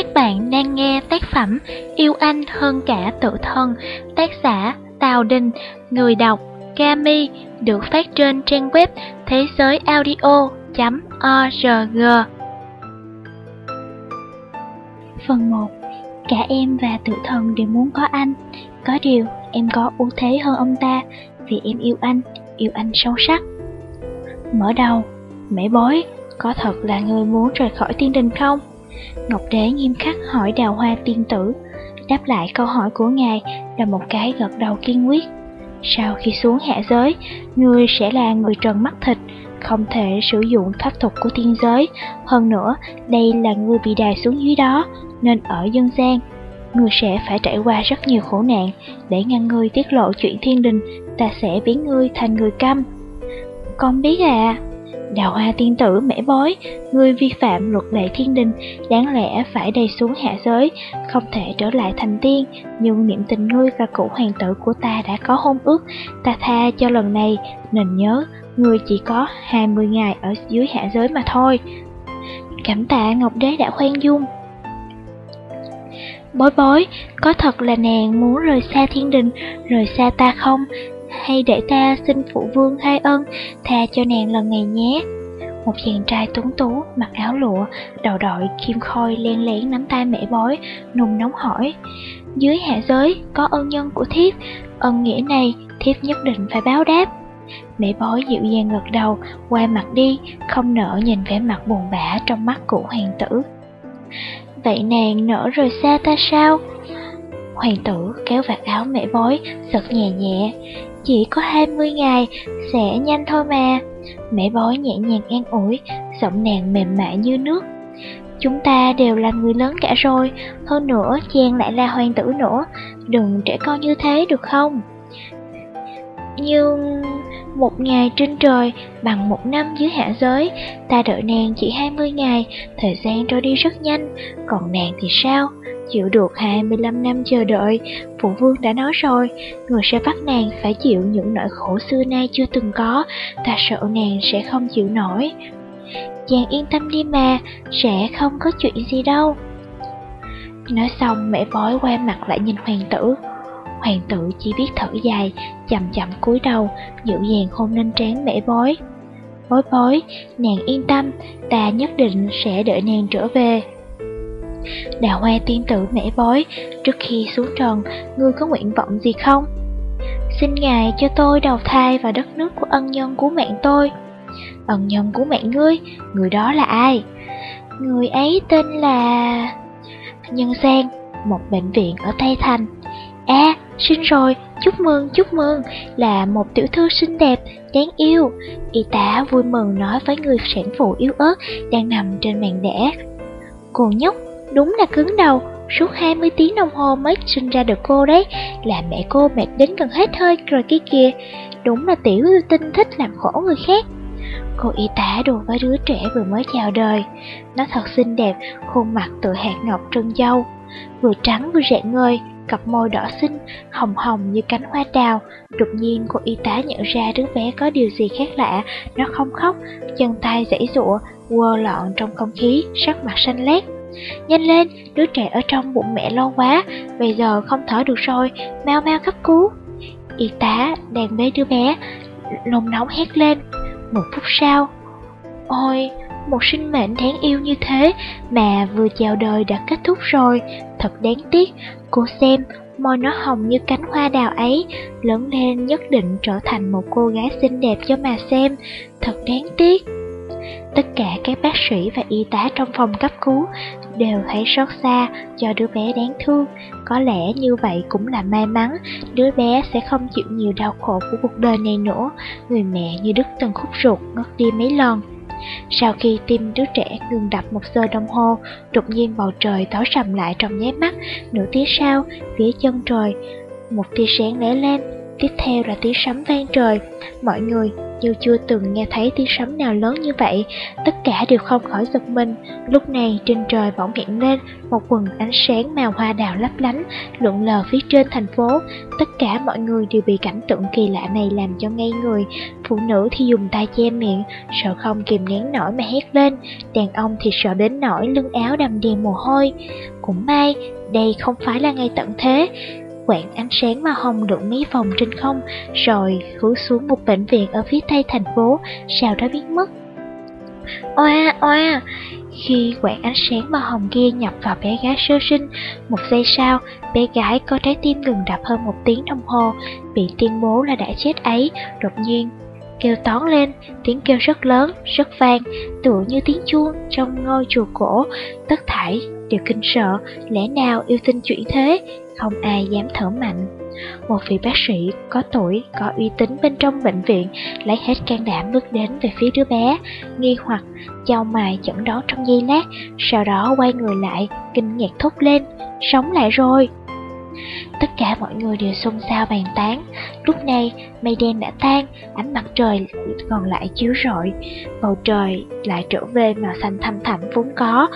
Các bạn đang nghe tác phẩm Yêu Anh Hơn Cả Tự Thân, tác giả Tào Đình, người đọc Kami, được phát trên trang web thế giới audio.org. Phần 1 Cả em và tự thần đều muốn có anh, có điều em có ưu thế hơn ông ta vì em yêu anh, yêu anh sâu sắc. Mở đầu, mẹ bối có thật là người muốn rời khỏi tiên đình không? Ngọc Đế nghiêm khắc hỏi đào hoa tiên tử. Đáp lại câu hỏi của ngài là một cái gật đầu kiên quyết. Sau khi xuống hạ giới, ngươi sẽ là người trần mắt thịt, không thể sử dụng pháp thuật của tiên giới. Hơn nữa, đây là ngươi bị đài xuống dưới đó, nên ở dân gian, ngươi sẽ phải trải qua rất nhiều khổ nạn. Để ngăn ngươi tiết lộ chuyện thiên đình, ta sẽ biến ngươi thành người câm. Con biết à, Đào hoa tiên tử mẻ bối người vi phạm luật lệ thiên đình, đáng lẽ phải đầy xuống hạ giới, không thể trở lại thành tiên, nhưng niệm tình ngươi và cụ hoàng tử của ta đã có hôn ước, ta tha cho lần này, nên nhớ, ngươi chỉ có 20 ngày ở dưới hạ giới mà thôi. Cảm tạ Ngọc Đế đã khoan dung. Bối bối, có thật là nàng muốn rời xa thiên đình, rời xa ta không? Hay để ta xin phụ vương hai ân, tha cho nàng lần này nhé. Một chàng trai tuấn tú, mặc áo lụa, đầu đội kim khôi len lén nắm tay mẹ bói, nùng nóng hỏi. Dưới hạ giới có ân nhân của thiếp, ân nghĩa này thiếp nhất định phải báo đáp. Mẹ bói dịu dàng gật đầu, qua mặt đi, không nỡ nhìn vẻ mặt buồn bã trong mắt của hoàng tử. Vậy nàng nỡ rời xa ta sao? Hoàng tử kéo vạt áo mẹ bói, giật nhẹ nhẹ. Chỉ có 20 ngày, sẽ nhanh thôi mà. Mẹ bói nhẹ nhàng an ủi, giọng nàng mềm mại như nước. Chúng ta đều là người lớn cả rồi, hơn nữa chàng lại là hoàng tử nữa, đừng trẻ con như thế được không? Nhưng một ngày trên trời bằng một năm dưới hạ giới, ta đợi nàng chỉ 20 ngày, thời gian trôi đi rất nhanh, còn nàng thì sao? Chịu được 25 năm chờ đợi, phụ vương đã nói rồi, người sẽ bắt nàng phải chịu những nỗi khổ xưa nay chưa từng có, ta sợ nàng sẽ không chịu nổi. Chàng yên tâm đi mà, sẽ không có chuyện gì đâu. Nói xong mẹ vói qua mặt lại nhìn hoàng tử. Hoàng tử chỉ biết thở dài, chậm chậm cúi đầu, dịu dàng hôn lên trán mẹ bối. Bối bối, nàng yên tâm, ta nhất định sẽ đợi nàng trở về. Đào hoa tiên tử mẹ bói, trước khi xuống trần, ngươi có nguyện vọng gì không? Xin ngài cho tôi đầu thai vào đất nước của ân nhân của mẹ tôi. Ân nhân của mẹ ngươi, người đó là ai? Người ấy tên là... Nhân Sang, một bệnh viện ở Tây Thành. À, sinh rồi, chúc mừng, chúc mừng, là một tiểu thư xinh đẹp, đáng yêu. Y tá vui mừng nói với người sản phụ yếu ớt đang nằm trên màn đẻ. Cô nhóc, Đúng là cứng đầu, suốt 20 tiếng đồng hồ mới sinh ra được cô đấy, là mẹ cô mệt đến gần hết hơi rồi kia kìa. Đúng là tiểu tinh thích làm khổ người khác. Cô y tá đùa với đứa trẻ vừa mới chào đời. Nó thật xinh đẹp, khuôn mặt tựa hạt ngọc trân dâu. Vừa trắng vừa rạng ngời, cặp môi đỏ xinh, hồng hồng như cánh hoa đào. Đột nhiên cô y tá nhận ra đứa bé có điều gì khác lạ, nó không khóc, chân tay giãy giụa, quơ lọn trong không khí, sắc mặt xanh lét. Nhanh lên, đứa trẻ ở trong bụng mẹ lo quá, bây giờ không thở được rồi, mau mau cấp cứu. Y tá đang bế đứa bé, lồng nóng hét lên. Một phút sau, ôi, một sinh mệnh đáng yêu như thế mà vừa chào đời đã kết thúc rồi, thật đáng tiếc. Cô xem, môi nó hồng như cánh hoa đào ấy, lớn lên nhất định trở thành một cô gái xinh đẹp cho mà xem, thật đáng tiếc. Tất cả các bác sĩ và y tá trong phòng cấp cứu đều thấy xót xa cho đứa bé đáng thương. Có lẽ như vậy cũng là may mắn, đứa bé sẽ không chịu nhiều đau khổ của cuộc đời này nữa. Người mẹ như đứt từng khúc ruột ngất đi mấy lần. Sau khi tim đứa trẻ ngừng đập một giờ đồng hồ, đột nhiên bầu trời tối sầm lại trong nháy mắt, nửa tiếng sau, phía chân trời, một tia sáng lóe lên, tiếp theo là tiếng sấm vang trời. Mọi người như chưa từng nghe thấy tiếng sấm nào lớn như vậy, tất cả đều không khỏi giật mình. Lúc này trên trời bỗng hiện lên một quần ánh sáng màu hoa đào lấp lánh, lượn lờ phía trên thành phố. Tất cả mọi người đều bị cảnh tượng kỳ lạ này làm cho ngây người. Phụ nữ thì dùng tay che miệng, sợ không kìm nén nổi mà hét lên. Đàn ông thì sợ đến nỗi lưng áo đầm đìa mồ hôi. Cũng may, đây không phải là ngày tận thế quạng ánh sáng màu hồng đựng mấy vòng trên không, rồi hướng xuống một bệnh viện ở phía tây thành phố, sau đó biến mất. Oa, oa! Khi quạng ánh sáng màu hồng kia nhập vào bé gái sơ sinh, một giây sau, bé gái có trái tim ngừng đập hơn một tiếng đồng hồ, bị tuyên bố là đã chết ấy, đột nhiên kêu tón lên, tiếng kêu rất lớn, rất vang, tựa như tiếng chuông trong ngôi chùa cổ, tất thảy đều kinh sợ, lẽ nào yêu tinh chuyển thế, không ai dám thở mạnh. Một vị bác sĩ có tuổi, có uy tín bên trong bệnh viện lấy hết can đảm bước đến về phía đứa bé, nghi hoặc chau mày chẩn đoán trong giây lát, sau đó quay người lại, kinh ngạc thốt lên, sống lại rồi. Tất cả mọi người đều xôn xao bàn tán. Lúc này, mây đen đã tan, ánh mặt trời còn lại chiếu rọi. Bầu trời lại trở về màu xanh thăm thẳm vốn có.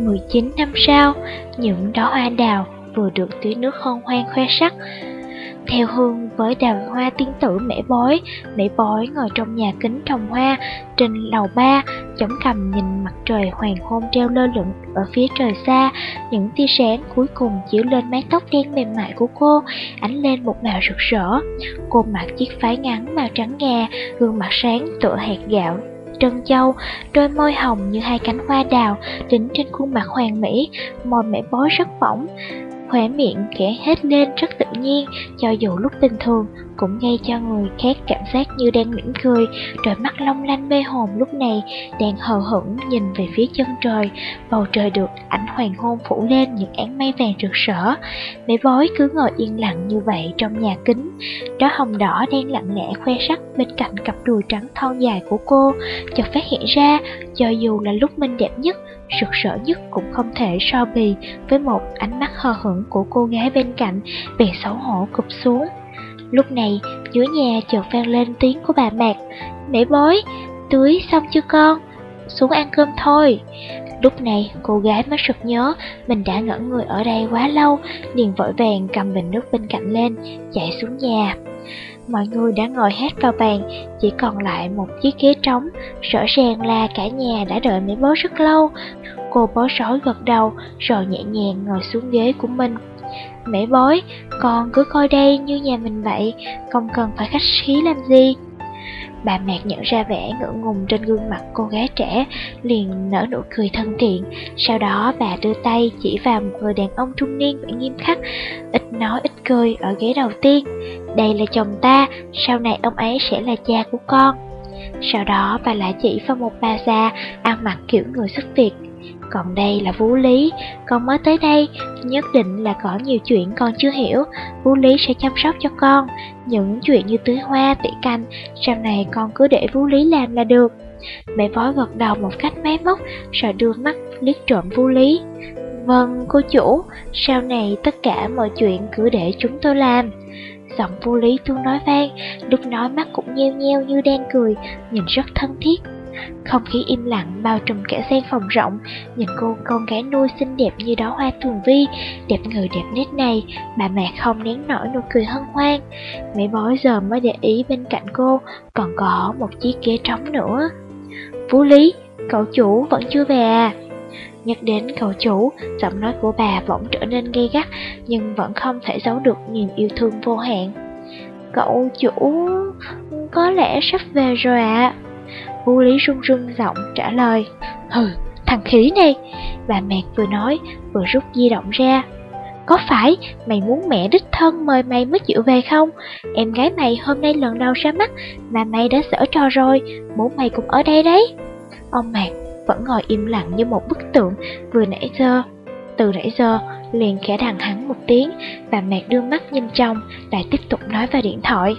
19 năm sau, những đóa hoa đào vừa được tưới nước hân hoan khoe sắc. Theo hương với đào hoa tiên tử mẻ bói, mẻ bói ngồi trong nhà kính trồng hoa, trên lầu ba, chống cầm nhìn mặt trời hoàng hôn treo lơ lửng ở phía trời xa, những tia sáng cuối cùng chiếu lên mái tóc đen mềm mại của cô, ánh lên một màu rực rỡ. Cô mặc chiếc váy ngắn màu trắng ngà, gương mặt sáng tựa hạt gạo trân châu, đôi môi hồng như hai cánh hoa đào, đính trên khuôn mặt hoàng mỹ, môi mẻ bói rất phỏng khóe miệng khẽ hết lên rất tự nhiên, cho dù lúc bình thường cũng gây cho người khác cảm giác như đang mỉm cười, đôi mắt long lanh mê hồn lúc này đang hờ hững nhìn về phía chân trời, bầu trời được ảnh hoàng hôn phủ lên những áng mây vàng rực rỡ. Mấy vối cứ ngồi yên lặng như vậy trong nhà kính, đó hồng đỏ đang lặng lẽ khoe sắc bên cạnh cặp đùi trắng thon dài của cô, chợt phát hiện ra, cho dù là lúc mình đẹp nhất, rực rỡ nhất cũng không thể so bì với một ánh mắt hờ hững của cô gái bên cạnh, bèn xấu hổ cụp xuống. Lúc này, dưới nhà chợt vang lên tiếng của bà Mạc. Mẹ bối, tưới xong chưa con? Xuống ăn cơm thôi. Lúc này, cô gái mới sực nhớ mình đã ngẩn người ở đây quá lâu, liền vội vàng cầm bình nước bên cạnh lên, chạy xuống nhà. Mọi người đã ngồi hết vào bàn, chỉ còn lại một chiếc ghế trống, rõ ràng là cả nhà đã đợi mẹ bói rất lâu. Cô bó sói gật đầu, rồi nhẹ nhàng ngồi xuống ghế của mình. Mẹ bói, con cứ coi đây như nhà mình vậy, không cần phải khách khí làm gì. Bà Mạc nhận ra vẻ ngượng ngùng trên gương mặt cô gái trẻ, liền nở nụ cười thân thiện. Sau đó bà đưa tay chỉ vào một người đàn ông trung niên vẻ nghiêm khắc, ít nói ít cười ở ghế đầu tiên. Đây là chồng ta, sau này ông ấy sẽ là cha của con. Sau đó bà lại chỉ vào một bà già ăn mặc kiểu người xuất việt. còn đây là Vũ Lý, con mới tới đây, nhất định là có nhiều chuyện con chưa hiểu. Vũ Lý sẽ chăm sóc cho con, những chuyện như tưới hoa, tỉa canh, sau này con cứ để Vũ Lý làm là được. Mẹ vói gật đầu một cách máy móc, rồi đưa mắt liếc trộm Vũ Lý. Vâng, cô chủ, sau này tất cả mọi chuyện cứ để chúng tôi làm. Giọng vô lý tương nói vang, lúc nói mắt cũng nheo nheo như đang cười, nhìn rất thân thiết. Không khí im lặng bao trùm cả gian phòng rộng, nhìn cô con gái nuôi xinh đẹp như đó hoa thường vi, đẹp người đẹp nét này, bà mẹ không nén nổi nụ cười hân hoan. mấy bói giờ mới để ý bên cạnh cô còn có một chiếc ghế trống nữa. Vũ Lý, cậu chủ vẫn chưa về à? Nhắc đến cậu chủ, giọng nói của bà bỗng trở nên gay gắt, nhưng vẫn không thể giấu được niềm yêu thương vô hạn. Cậu chủ có lẽ sắp về rồi ạ. À. Vũ Lý run run giọng trả lời Hừ, thằng khí này Bà mẹ vừa nói vừa rút di động ra Có phải mày muốn mẹ đích thân mời mày mới chịu về không? Em gái mày hôm nay lần đầu ra mắt Mà mày đã sở trò rồi Bố mày cũng ở đây đấy Ông Mạc vẫn ngồi im lặng như một bức tượng. Vừa nãy giờ Từ nãy giờ liền khẽ đằng hắn một tiếng Bà mẹ đưa mắt nhìn trong Lại tiếp tục nói vào điện thoại.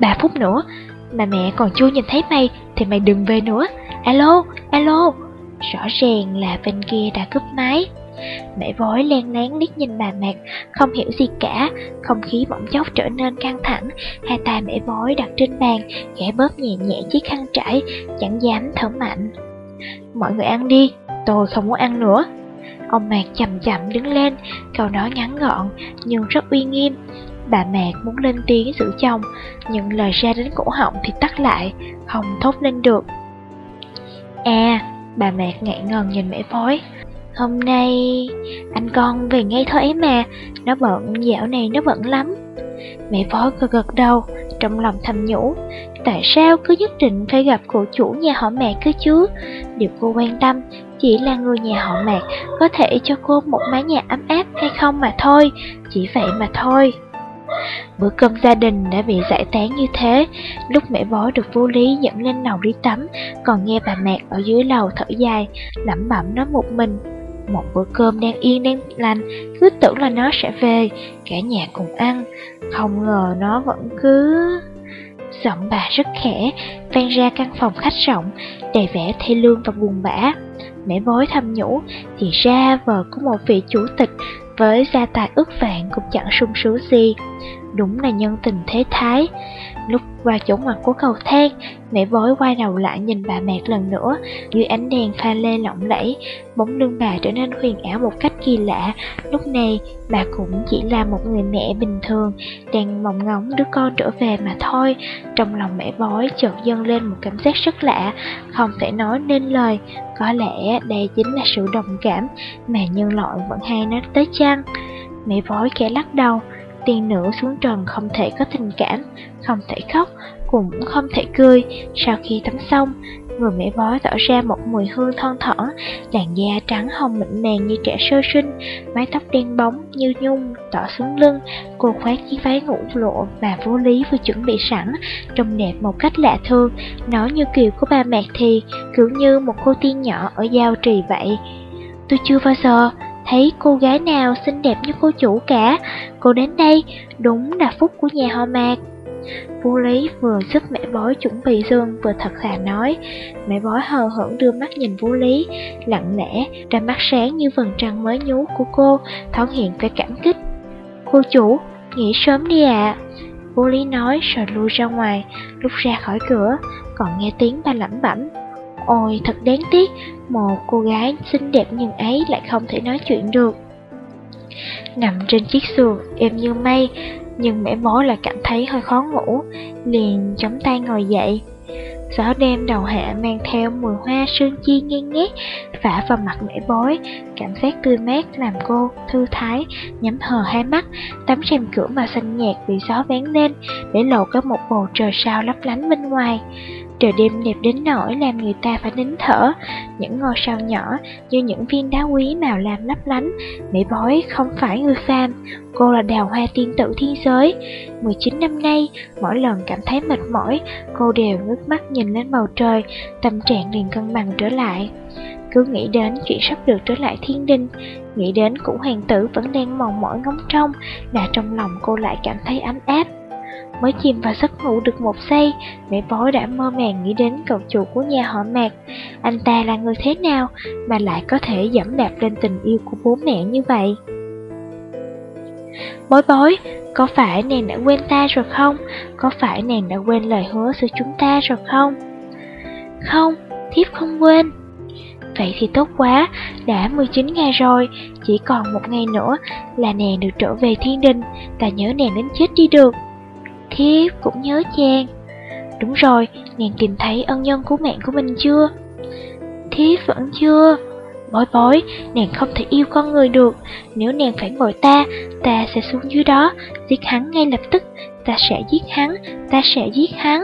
Ba phút nữa mà mẹ còn chưa nhìn thấy mày Thì mày đừng về nữa. Alo, alo. Rõ ràng là bên kia đã cúp máy. Mẹ vối len lén liếc nhìn bà Mạc, không hiểu gì cả, không khí bỗng chốc trở nên căng thẳng, hai tay mẹ vối đặt trên bàn, khẽ bóp nhẹ nhẹ chiếc khăn trải, chẳng dám thở mạnh. Mọi người ăn đi, tôi không muốn ăn nữa. Ông Mạc chậm chậm đứng lên, câu nói ngắn gọn nhưng rất uy nghiêm. Bà Mạc muốn lên tiếng giữ chồng, nhưng lời ra đến cổ họng thì tắt lại, không thốt lên được. À, bà Mạc ngại ngần nhìn mẹ phối. Hôm nay anh con về ngay thôi ấy mà, nó bận, dạo này nó bận lắm. Mẹ phối gật gật đầu, trong lòng thầm nhủ, tại sao cứ nhất định phải gặp cô chủ nhà họ mẹ cứ chứ? Điều cô quan tâm chỉ là người nhà họ mẹ có thể cho cô một mái nhà ấm áp hay không mà thôi, chỉ vậy mà thôi. Bữa cơm gia đình đã bị giải tán như thế, lúc mẹ bó được vô lý dẫn lên lầu đi tắm, còn nghe bà mẹ ở dưới lầu thở dài, lẩm bẩm nói một mình. Một bữa cơm đang yên đang lành, cứ tưởng là nó sẽ về, cả nhà cùng ăn, không ngờ nó vẫn cứ... Giọng bà rất khẽ, vang ra căn phòng khách rộng, đầy vẻ thê lương và buồn bã. Mẹ bói thầm nhủ, thì ra vợ của một vị chủ tịch với gia tài ước vạn cũng chẳng sung sướng gì. Đúng là nhân tình thế thái. Lúc qua chỗ ngoặt của cầu thang, mẹ vối quay đầu lại nhìn bà mẹ lần nữa, dưới ánh đèn pha lê lộng lẫy, bóng lưng bà trở nên huyền ảo một cách kỳ lạ. Lúc này, bà cũng chỉ là một người mẹ bình thường, đang mong ngóng đứa con trở về mà thôi. Trong lòng mẹ bói chợt dâng lên một cảm giác rất lạ, không thể nói nên lời. Có lẽ đây chính là sự đồng cảm mà nhân loại vẫn hay nói tới chăng. Mẹ bói khẽ lắc đầu, tiên nữ xuống trần không thể có tình cảm, không thể khóc, cũng không thể cười. Sau khi tắm xong, người mẹ bói tỏ ra một mùi hương thon thỏ, làn da trắng hồng mịn màng như trẻ sơ sinh, mái tóc đen bóng như nhung tỏ xuống lưng. Cô khoác chiếc váy ngủ lộ mà vô lý vừa chuẩn bị sẵn, trông đẹp một cách lạ thường, nó như kiểu của bà mẹ thì cứ như một cô tiên nhỏ ở giao trì vậy. Tôi chưa bao giờ thấy cô gái nào xinh đẹp như cô chủ cả. Cô đến đây đúng là phúc của nhà họ Mạc. Vô Lý vừa giúp mẹ bói chuẩn bị dương vừa thật thà nói. Mẹ bói hờ hững đưa mắt nhìn Vô Lý, lặng lẽ, đôi mắt sáng như vầng trăng mới nhú của cô, thoáng hiện vẻ cảm kích. Cô chủ, nghỉ sớm đi ạ. À. Vô Lý nói rồi lui ra ngoài, lúc ra khỏi cửa, còn nghe tiếng ba lẩm bẩm. Ôi thật đáng tiếc, một cô gái xinh đẹp như ấy lại không thể nói chuyện được. Nằm trên chiếc giường êm như mây, nhưng mẹ bố lại cảm thấy hơi khó ngủ, liền chống tay ngồi dậy. Gió đêm đầu hạ mang theo mùi hoa sương chi nghiêng ngát phả vào mặt mẹ bối, cảm giác tươi mát làm cô thư thái, nhắm hờ hai mắt, tấm rèm cửa màu xanh nhạt bị gió vén lên, để lộ có một bầu trời sao lấp lánh bên ngoài. Trời đêm đẹp đến nỗi làm người ta phải nín thở. Những ngôi sao nhỏ như những viên đá quý màu lam lấp lánh mỹ bói không phải người phàm. Cô là đào hoa tiên tử thiên giới. 19 năm nay, mỗi lần cảm thấy mệt mỏi Cô đều ngước mắt nhìn lên bầu trời Tâm trạng liền cân bằng trở lại. Cứ nghĩ đến chuyện sắp được trở lại thiên đình, Nghĩ đến cũng hoàng tử vẫn đang mòn mỏi ngóng trông Là trong lòng cô lại cảm thấy ấm áp. Mới chìm vào giấc ngủ được một giây, mẹ bối đã mơ màng nghĩ đến cậu chủ của nhà họ Mạc. Anh ta là người thế nào mà lại có thể dẫm đạp lên tình yêu của bố mẹ như vậy? Bối bối, có phải nàng đã quên ta rồi không? Có phải nàng đã quên lời hứa giữa chúng ta rồi không? Không, thiếp không quên. Vậy thì tốt quá, đã 19 ngày rồi, chỉ còn một ngày nữa là nàng được trở về thiên đình, ta nhớ nàng đến chết đi được. Thiếp cũng nhớ chàng. Đúng rồi, nàng tìm thấy ân nhân cứu mạng của mình chưa? Thiếp vẫn chưa. Bói bói, nàng không thể yêu con người được. Nếu nàng phản bội ta, ta sẽ xuống dưới đó Giết hắn ngay lập tức. Ta sẽ giết hắn, ta sẽ giết hắn.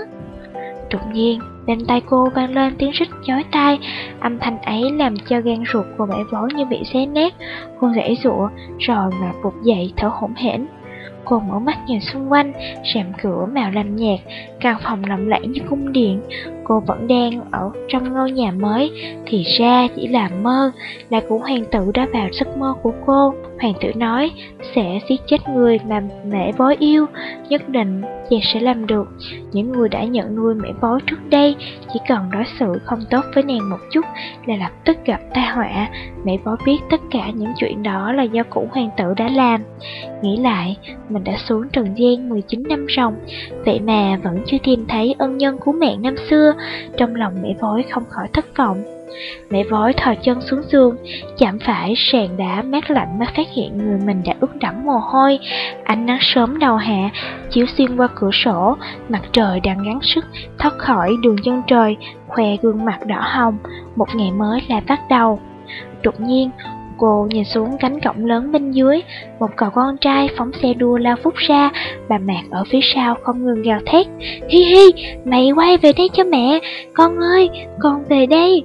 Đột nhiên, bên tay cô vang lên tiếng rít chói tai. Âm thanh ấy làm cho gan ruột của mẹ bói như bị xé nát. Cô rẽ rụa, rồi mà phục dậy thở hổn hển. Cô mở mắt nhìn xung quanh, rèm cửa màu lam nhạt, căn phòng lộng lẫy như cung điện. Cô vẫn đang ở trong ngôi nhà mới, thì ra chỉ là mơ, là của hoàng tử đã vào giấc mơ của cô. Hoàng tử nói sẽ giết chết người mà mẹ bói yêu, nhất định chàng sẽ làm được. Những người đã nhận nuôi mẹ bói trước đây chỉ cần đối xử không tốt với nàng một chút là lập tức gặp tai họa. Mẹ bói biết tất cả những chuyện đó là do cũ hoàng tử đã làm. Nghĩ lại, mình đã xuống trần gian 19 năm ròng, vậy mà vẫn chưa tìm thấy ân nhân của mẹ năm xưa. Trong lòng mẹ vối không khỏi thất vọng. Mẹ vói thò chân xuống giường, chạm phải sàn đá mát lạnh mà phát hiện người mình đã ướt đẫm mồ hôi. Ánh nắng sớm đầu hạ, chiếu xuyên qua cửa sổ, mặt trời đang gắng sức thoát khỏi đường chân trời, khoe gương mặt đỏ hồng, một ngày mới là bắt đầu. Đột nhiên, cô nhìn xuống cánh cổng lớn bên dưới, một cậu con trai phóng xe đua lao phút ra, bà Mạc ở phía sau không ngừng gào thét. Hi hi, mày quay về đây cho mẹ, con ơi, con về đây.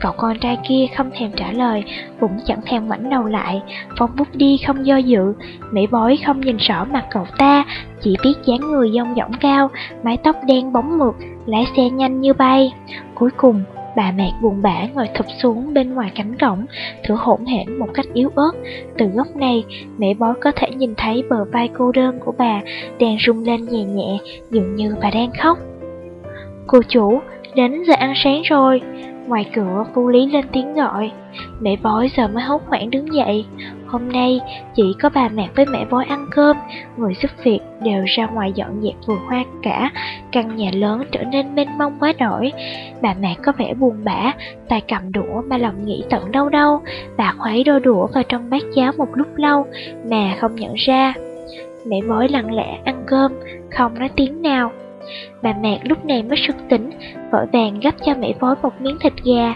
Cậu con trai kia không thèm trả lời, cũng chẳng thèm ngoảnh đầu lại, phóng bút đi không do dự. Mỹ bói không nhìn rõ mặt cậu ta, chỉ biết dáng người dông dỏng cao, mái tóc đen bóng mượt, lái xe nhanh như bay. Cuối cùng, bà mẹ buồn bã ngồi thụp xuống bên ngoài cánh cổng, thử hỗn hển một cách yếu ớt. Từ góc này, mẹ bói có thể nhìn thấy bờ vai cô đơn của bà đang rung lên nhẹ nhẹ, dường như bà đang khóc. Cô chủ, đến giờ ăn sáng rồi. Ngoài cửa, Phu Lý lên tiếng gọi. Mẹ bói giờ mới hốt hoảng đứng dậy. Hôm nay, chỉ có bà mẹ với mẹ bói ăn cơm, người giúp việc đều ra ngoài dọn dẹp vườn hoa cả. Căn nhà lớn trở nên mênh mông quá đổi. Bà mẹ có vẻ buồn bã, tay cầm đũa mà lòng nghĩ tận đâu đâu. Bà khuấy đôi đũa vào trong bát cháo một lúc lâu mà không nhận ra. Mẹ bói lặng lẽ ăn cơm, không nói tiếng nào. Bà mẹ lúc này mới sực tỉnh, vội vàng gấp cho mẹ Phối một miếng thịt gà.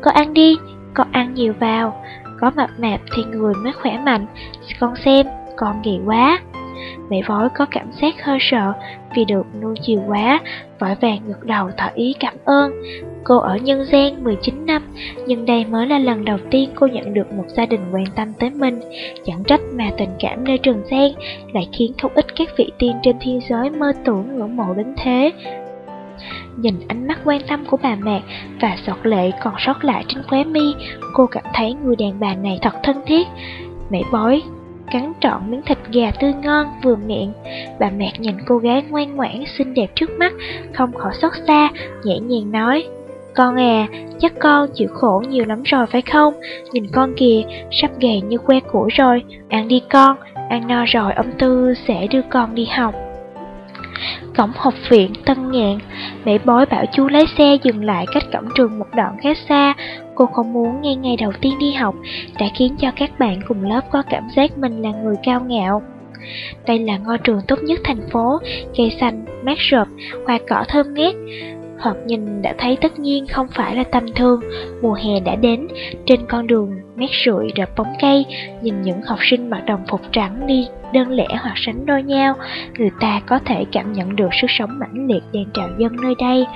Con ăn đi, con ăn nhiều vào, có mập mạp thì người mới khỏe mạnh, con xem, con gầy quá. Mẹ vối có cảm giác hơi sợ vì được nuôi chiều quá, vội vàng ngược đầu tỏ ý cảm ơn. Cô ở nhân gian 19 năm, nhưng đây mới là lần đầu tiên cô nhận được một gia đình quan tâm tới mình. Chẳng trách mà tình cảm nơi Trần gian lại khiến không ít các vị tiên trên thiên giới mơ tưởng ngưỡng mộ đến thế. Nhìn ánh mắt quan tâm của bà mẹ và giọt lệ còn sót lại trên khóe mi, cô cảm thấy người đàn bà này thật thân thiết. Mẹ bói cắn trọn miếng thịt gà tươi ngon vừa miệng. Bà mẹ nhìn cô gái ngoan ngoãn xinh đẹp trước mắt, không khỏi xót xa, nhẹ nhàng nói. Con à, chắc con chịu khổ nhiều lắm rồi phải không? Nhìn con kìa, sắp gầy như que củi rồi. Ăn đi con, ăn no rồi ông Tư sẽ đưa con đi học. Cổng học viện Tân Nhạn, mẹ bói bảo chú lái xe dừng lại cách cổng trường một đoạn khá xa. Cô không muốn ngay ngày đầu tiên đi học đã khiến cho các bạn cùng lớp có cảm giác mình là người cao ngạo. Đây là ngôi trường tốt nhất thành phố, cây xanh, mát rợp, hoa cỏ thơm ngát. Hoặc nhìn đã thấy tất nhiên không phải là tầm thường, mùa hè đã đến, trên con đường mét rưỡi rập bóng cây, nhìn những học sinh mặc đồng phục trắng đi đơn lẻ hoặc sánh đôi nhau, người ta có thể cảm nhận được sức sống mãnh liệt đang trào dâng nơi đây.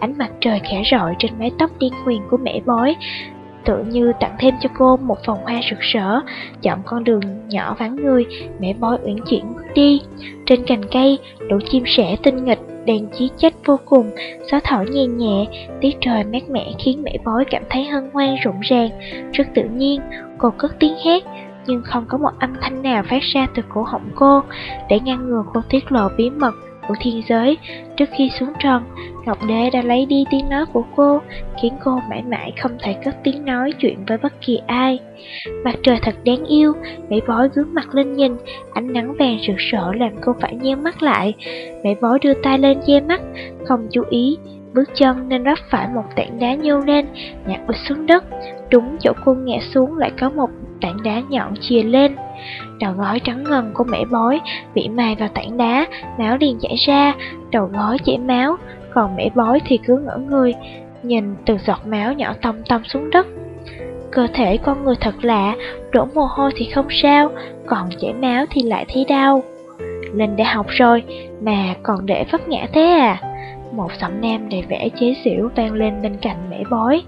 Ánh mặt trời khẽ rọi trên mái tóc điên huyền của mẹ bói, tự như tặng thêm cho cô một vòng hoa rực rỡ, chọn con đường nhỏ vắng người, mẹ bói uyển chuyển bước đi. Trên cành cây, lũ chim sẻ tinh nghịch đang chí chết vô cùng, gió thổi nhẹ nhẹ, tiết trời mát mẻ khiến mẹ bói cảm thấy hân hoan rộn ràng. Rất tự nhiên, cô cất tiếng hét, nhưng không có một âm thanh nào phát ra từ cổ họng cô. Để ngăn ngừa cô tiết lộ bí mật của thiên giới. Trước khi xuống trần, Ngọc Đế đã lấy đi tiếng nói của cô, khiến cô mãi mãi không thể cất tiếng nói chuyện với bất kỳ ai. Mặt trời thật đáng yêu, mẹ bói gướng mặt lên nhìn, ánh nắng vàng rực rỡ làm cô phải nheo mắt lại. Mẹ bói đưa tay lên che mắt, không chú ý, bước chân nên vấp phải một tảng đá nhô lên, nhặt ụt xuống đất. Đúng chỗ cô ngã xuống lại có một tảng đá nhọn chìa lên. Đầu gói trắng ngần của mẹ bói bị mài vào tảng đá, máu liền chảy ra, đầu gói chảy máu, còn mẹ bói thì cứ ngỡ người, nhìn từ giọt máu nhỏ tông tông xuống đất. Cơ thể con người thật lạ, đổ mồ hôi thì không sao, còn chảy máu thì lại thấy đau. Lên đại học rồi, mà còn để vấp ngã thế à? Một giọng nam đầy vẻ chế xỉu vang lên bên cạnh mẹ bói.